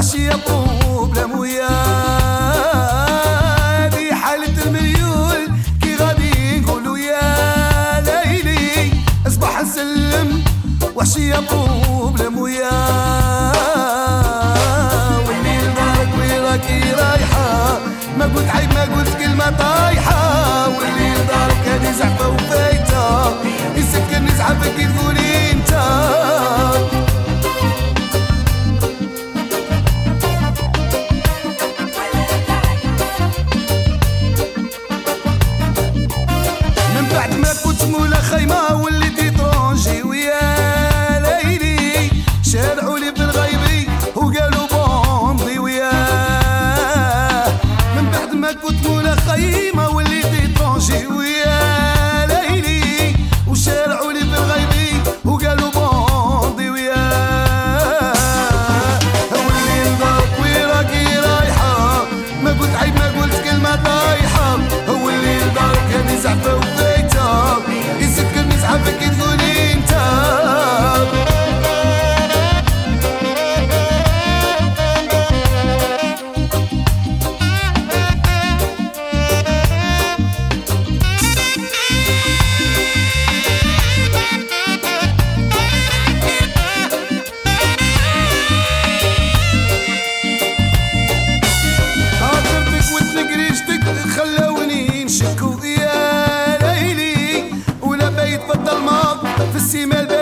وحشي يطوب لمويا هذه حالة المليول كي غادي نقولوا يا ليلي اصبح نسلم. وحشي يطوب لمويا والليل بارك وراكي رايحة. ما قلت عيب ما قلت كلمة طايحة. والليل بارك هذه زعفة خيمة واللي في طنجي si me